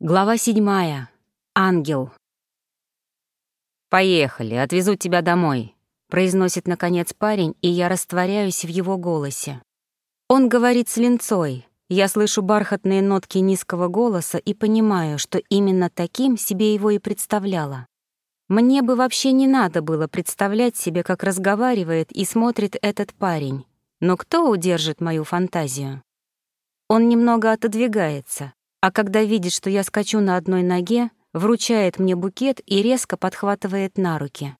Глава седьмая. Ангел. «Поехали, отвезу тебя домой», — произносит, наконец, парень, и я растворяюсь в его голосе. Он говорит с линцой. Я слышу бархатные нотки низкого голоса и понимаю, что именно таким себе его и представляла. Мне бы вообще не надо было представлять себе, как разговаривает и смотрит этот парень. Но кто удержит мою фантазию? Он немного отодвигается, а когда видит, что я скачу на одной ноге, вручает мне букет и резко подхватывает на руки.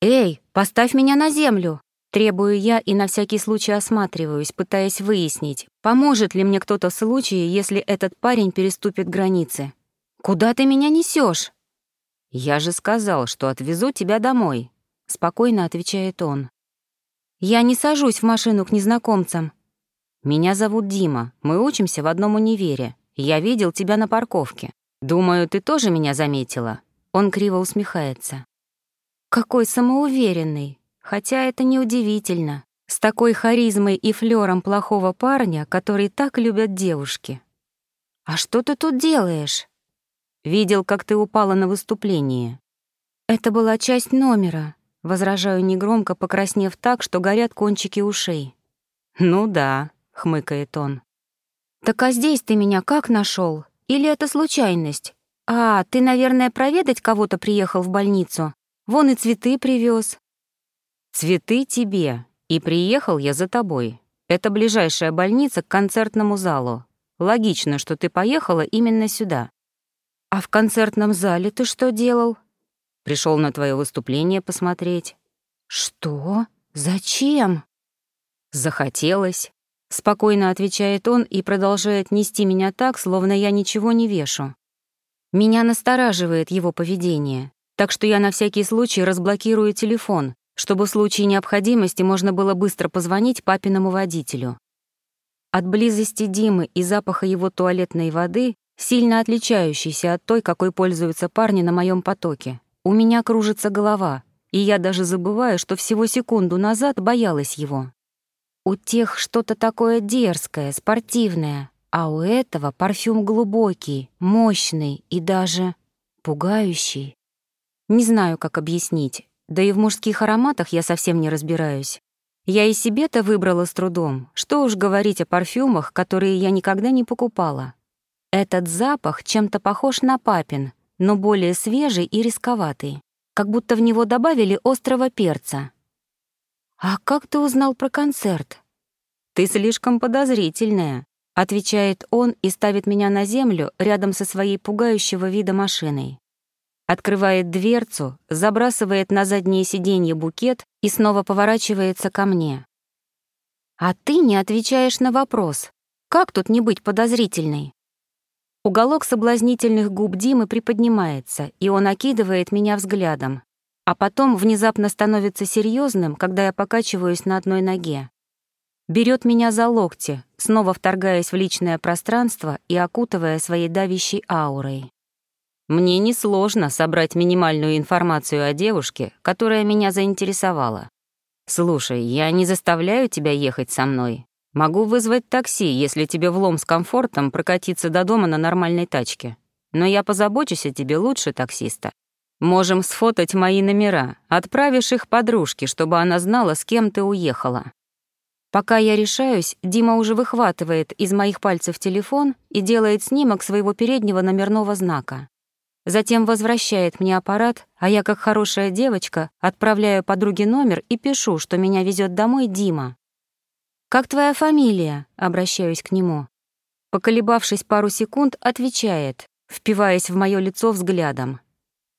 «Эй, поставь меня на землю!» Требую я и на всякий случай осматриваюсь, пытаясь выяснить, поможет ли мне кто-то в случае, если этот парень переступит границы. «Куда ты меня несешь? «Я же сказал, что отвезу тебя домой», — спокойно отвечает он. «Я не сажусь в машину к незнакомцам». «Меня зовут Дима, мы учимся в одном универе. Я видел тебя на парковке. Думаю, ты тоже меня заметила». Он криво усмехается. «Какой самоуверенный. Хотя это неудивительно. С такой харизмой и флером плохого парня, который так любят девушки. А что ты тут делаешь?» «Видел, как ты упала на выступлении». «Это была часть номера», — возражаю негромко, покраснев так, что горят кончики ушей. «Ну да», — хмыкает он. «Так а здесь ты меня как нашел? Или это случайность? А, ты, наверное, проведать кого-то приехал в больницу? Вон и цветы привез. «Цветы тебе, и приехал я за тобой. Это ближайшая больница к концертному залу. Логично, что ты поехала именно сюда». «А в концертном зале ты что делал?» Пришел на твое выступление посмотреть». «Что? Зачем?» «Захотелось. Спокойно отвечает он и продолжает нести меня так, словно я ничего не вешу. Меня настораживает его поведение, так что я на всякий случай разблокирую телефон, чтобы в случае необходимости можно было быстро позвонить папиному водителю. От близости Димы и запаха его туалетной воды, сильно отличающейся от той, какой пользуются парни на моем потоке, у меня кружится голова, и я даже забываю, что всего секунду назад боялась его. У тех что-то такое дерзкое, спортивное, а у этого парфюм глубокий, мощный и даже пугающий. Не знаю, как объяснить, да и в мужских ароматах я совсем не разбираюсь. Я и себе-то выбрала с трудом, что уж говорить о парфюмах, которые я никогда не покупала. Этот запах чем-то похож на папин, но более свежий и рисковатый, как будто в него добавили острого перца. «А как ты узнал про концерт?» «Ты слишком подозрительная», — отвечает он и ставит меня на землю рядом со своей пугающего вида машиной. Открывает дверцу, забрасывает на заднее сиденье букет и снова поворачивается ко мне. «А ты не отвечаешь на вопрос. Как тут не быть подозрительной?» Уголок соблазнительных губ Димы приподнимается, и он окидывает меня взглядом, а потом внезапно становится серьезным, когда я покачиваюсь на одной ноге. Берет меня за локти, снова вторгаясь в личное пространство и окутывая своей давящей аурой. Мне несложно собрать минимальную информацию о девушке, которая меня заинтересовала. Слушай, я не заставляю тебя ехать со мной. Могу вызвать такси, если тебе влом с комфортом прокатиться до дома на нормальной тачке. Но я позабочусь о тебе лучше таксиста. Можем сфотать мои номера, отправишь их подружке, чтобы она знала, с кем ты уехала. Пока я решаюсь, Дима уже выхватывает из моих пальцев телефон и делает снимок своего переднего номерного знака. Затем возвращает мне аппарат, а я, как хорошая девочка, отправляю подруге номер и пишу, что меня везет домой Дима. «Как твоя фамилия?» — обращаюсь к нему. Поколебавшись пару секунд, отвечает, впиваясь в моё лицо взглядом.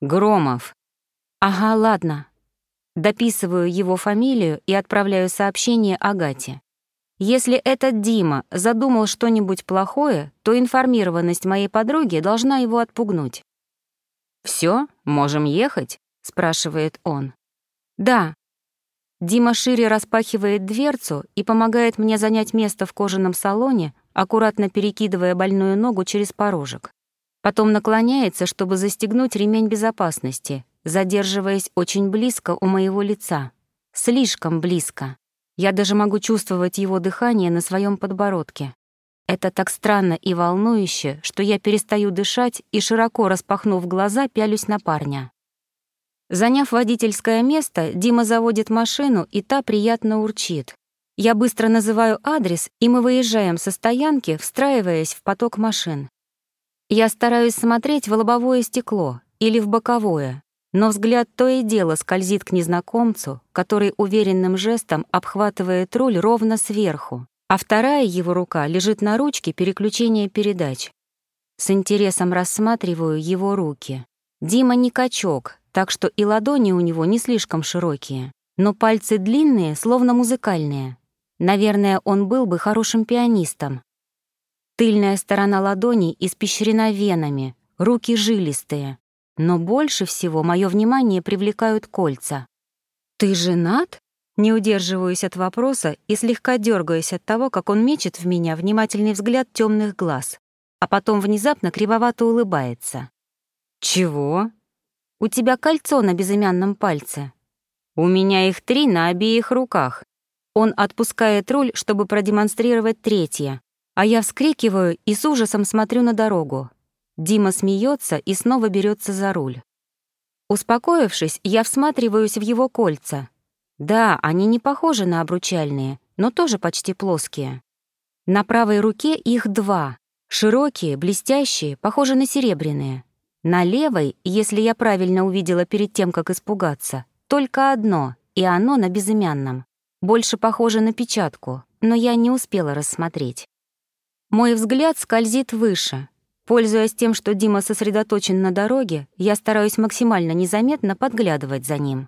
Громов. Ага, ладно. Дописываю его фамилию и отправляю сообщение Агате. Если этот Дима задумал что-нибудь плохое, то информированность моей подруги должна его отпугнуть. «Всё, можем ехать?» — спрашивает он. «Да». Дима шире распахивает дверцу и помогает мне занять место в кожаном салоне, аккуратно перекидывая больную ногу через порожек. Потом наклоняется, чтобы застегнуть ремень безопасности, задерживаясь очень близко у моего лица. Слишком близко. Я даже могу чувствовать его дыхание на своем подбородке. Это так странно и волнующе, что я перестаю дышать и, широко распахнув глаза, пялюсь на парня. Заняв водительское место, Дима заводит машину, и та приятно урчит. Я быстро называю адрес, и мы выезжаем со стоянки, встраиваясь в поток машин. Я стараюсь смотреть в лобовое стекло или в боковое, но взгляд то и дело скользит к незнакомцу, который уверенным жестом обхватывает руль ровно сверху, а вторая его рука лежит на ручке переключения передач. С интересом рассматриваю его руки. Дима не качок, так что и ладони у него не слишком широкие, но пальцы длинные, словно музыкальные. Наверное, он был бы хорошим пианистом. Тыльная сторона ладони испещрена венами, руки жилистые, но больше всего мое внимание привлекают кольца. «Ты женат?» Не удерживаюсь от вопроса и слегка дергаюсь от того, как он мечет в меня внимательный взгляд темных глаз, а потом внезапно кривовато улыбается. «Чего?» «У тебя кольцо на безымянном пальце». «У меня их три на обеих руках». Он отпускает руль, чтобы продемонстрировать третье, а я вскрикиваю и с ужасом смотрю на дорогу. Дима смеется и снова берется за руль. Успокоившись, я всматриваюсь в его кольца. Да, они не похожи на обручальные, но тоже почти плоские. На правой руке их два. Широкие, блестящие, похожи на серебряные. На левой, если я правильно увидела перед тем, как испугаться, только одно, и оно на безымянном. Больше похоже на печатку, но я не успела рассмотреть. Мой взгляд скользит выше, Пользуясь тем, что Дима сосредоточен на дороге, я стараюсь максимально незаметно подглядывать за ним.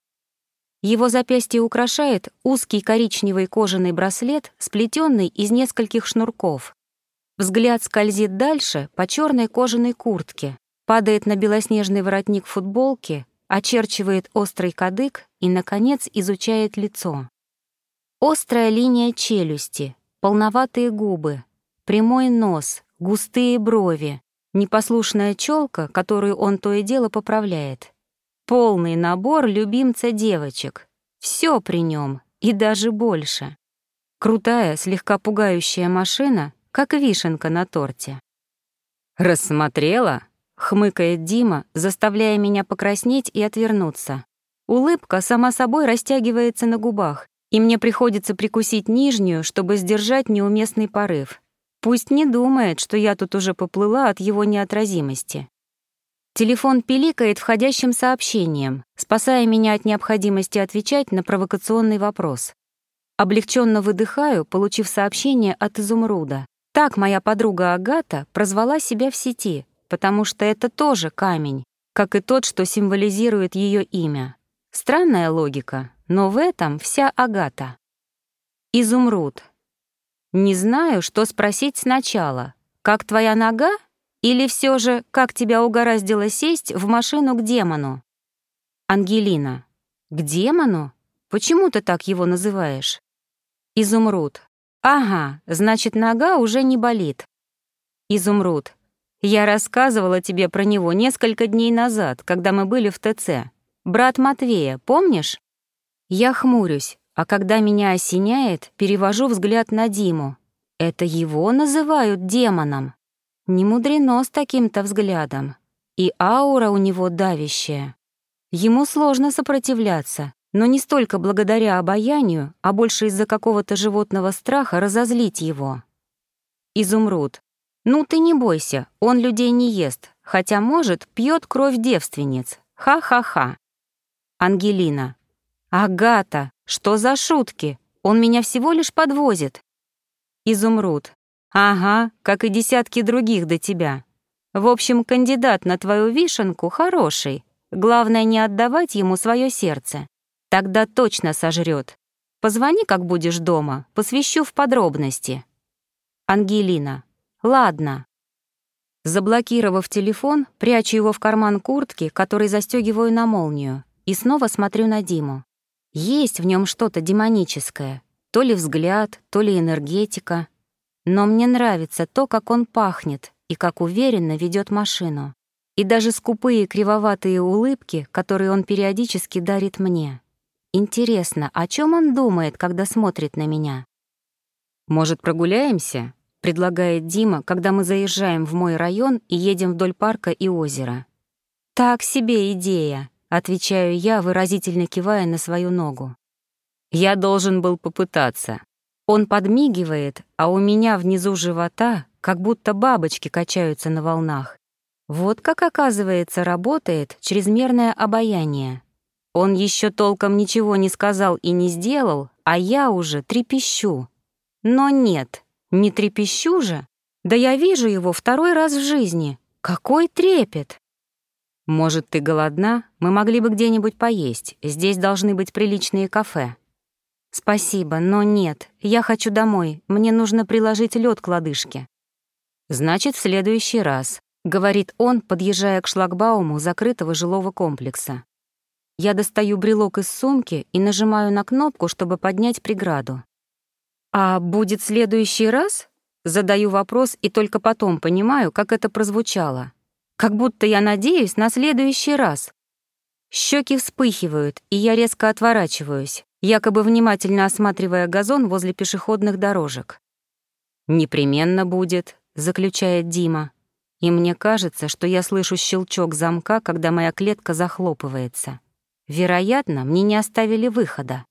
Его запястье украшает узкий коричневый кожаный браслет, сплетенный из нескольких шнурков. Взгляд скользит дальше по черной кожаной куртке, падает на белоснежный воротник футболки, очерчивает острый кадык и, наконец, изучает лицо. Острая линия челюсти, полноватые губы, прямой нос, густые брови, непослушная челка, которую он то и дело поправляет. Полный набор любимца девочек. Все при нем и даже больше. Крутая, слегка пугающая машина, как вишенка на торте. «Рассмотрела?» — хмыкает Дима, заставляя меня покраснеть и отвернуться. Улыбка сама собой растягивается на губах, и мне приходится прикусить нижнюю, чтобы сдержать неуместный порыв. Пусть не думает, что я тут уже поплыла от его неотразимости. Телефон пиликает входящим сообщением, спасая меня от необходимости отвечать на провокационный вопрос. Облегченно выдыхаю, получив сообщение от Изумруда. Так моя подруга Агата прозвала себя в сети, потому что это тоже камень, как и тот, что символизирует ее имя. Странная логика, но в этом вся Агата. Изумруд, не знаю, что спросить сначала. Как твоя нога? Или все же, как тебя угораздило сесть в машину к демону? Ангелина. К демону? Почему ты так его называешь? Изумруд. Ага, значит, нога уже не болит. Изумруд. Я рассказывала тебе про него несколько дней назад, когда мы были в ТЦ. Брат Матвея, помнишь? Я хмурюсь, а когда меня осеняет, перевожу взгляд на Диму. Это его называют демоном. Не мудрено с таким-то взглядом. И аура у него давящая. Ему сложно сопротивляться, но не столько благодаря обаянию, а больше из-за какого-то животного страха разозлить его. Изумруд. Ну ты не бойся, он людей не ест, хотя, может, пьет кровь девственниц. Ха-ха-ха. Ангелина. Агата, что за шутки? Он меня всего лишь подвозит. Изумруд. Ага, как и десятки других до тебя. В общем, кандидат на твою вишенку хороший. Главное не отдавать ему свое сердце. Тогда точно сожрет. Позвони, как будешь дома, посвящу в подробности. Ангелина. Ладно. Заблокировав телефон, прячу его в карман куртки, который застегиваю на молнию, и снова смотрю на Диму. Есть в нем что-то демоническое, то ли взгляд, то ли энергетика. Но мне нравится то, как он пахнет и как уверенно ведет машину. И даже скупые кривоватые улыбки, которые он периодически дарит мне. Интересно, о чем он думает, когда смотрит на меня? «Может, прогуляемся?» — предлагает Дима, когда мы заезжаем в мой район и едем вдоль парка и озера. «Так себе идея», — отвечаю я, выразительно кивая на свою ногу. «Я должен был попытаться». Он подмигивает, а у меня внизу живота как будто бабочки качаются на волнах. Вот как, оказывается, работает чрезмерное обаяние. Он еще толком ничего не сказал и не сделал, а я уже трепещу. Но нет, не трепещу же. Да я вижу его второй раз в жизни. Какой трепет! Может, ты голодна? Мы могли бы где-нибудь поесть. Здесь должны быть приличные кафе. Спасибо, но нет. Я хочу домой. Мне нужно приложить лед к лодыжке. Значит, в следующий раз, говорит он, подъезжая к шлагбауму закрытого жилого комплекса. Я достаю брелок из сумки и нажимаю на кнопку, чтобы поднять преграду. «А будет следующий раз?» Задаю вопрос и только потом понимаю, как это прозвучало. Как будто я надеюсь на следующий раз. Щеки вспыхивают, и я резко отворачиваюсь, якобы внимательно осматривая газон возле пешеходных дорожек. «Непременно будет», — заключает Дима. И мне кажется, что я слышу щелчок замка, когда моя клетка захлопывается. Вероятно, мне не оставили выхода.